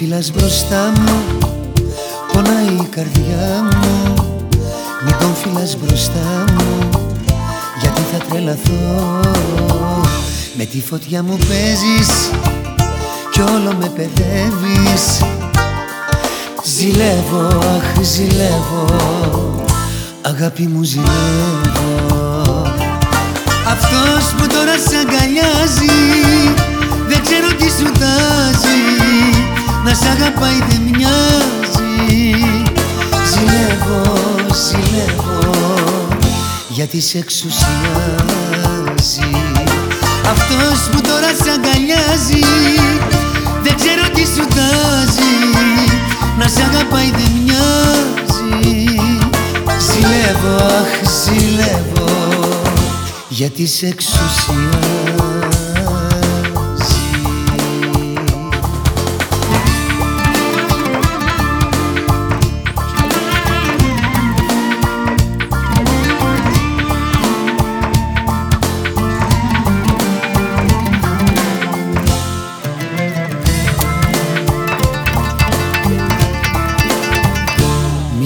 φυλάς μπροστά μου Πονάει η καρδιά μου. Μην τον φυλάς μπροστά μου Γιατί θα τρελαθώ. Με τη φωτιά μου παίζεις Κι όλο με παιδεύεις. Ζηλεύω, αχ ζηλεύω Αγάπη μου ζηλεύω. Αυτός που τώρα σ' αγκαλιάζει Δεν ξέρω τι σου τάζει Να σ' αγαπάει δεν μοιάζει. Ζηλεύω, ζηλεύω Γιατί σε εξουσιάζει. Αυτός που τώρα σ' αγκαλιάζει Δεν ξέρω τι σου τάζει. Να σ' αγαπάει δεν μοιάζει. Ζηλεύω, αχ ζηλεύω γιατί σε εξουσιάζει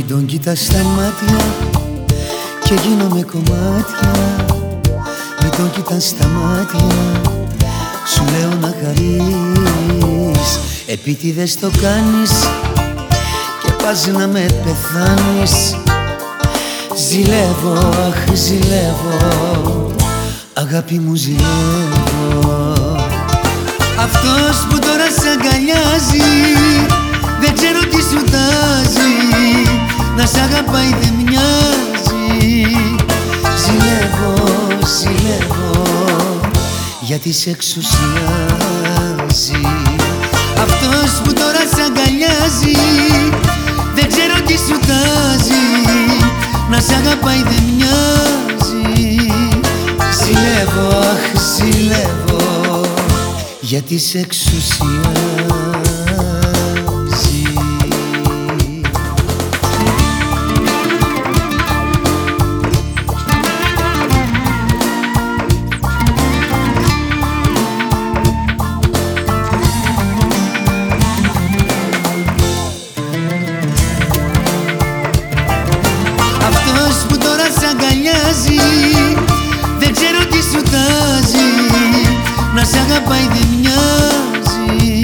Μην τον κοιτάς στα μάτια και γίνομαι κομμάτια. Μην τον κοιτάς στα μάτια Σου λέω να χαρείς. Επίτηδες το κάνεις Και πας να με πεθάνεις. Ζηλεύω, αχ ζηλεύω Αγάπη μου ζηλεύω. Αυτός που τώρα σ' αγκαλιάζει Ζηλεύω, ζηλεύω Γιατί σε εξουσιάζει. Αυτός που τώρα σ' αγκαλιάζει Δεν ξέρω τι σου τάζει. Να σ' αγαπάει δεν μοιάζει. Ζηλεύω, αχ ζηλεύω Γιατί σε εξουσιάζει αγαπάει δεν μοιάζει.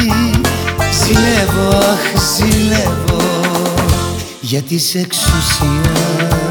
Ζηλεύω, αχ ζηλεύω. Γιατί σε εξουσιάζει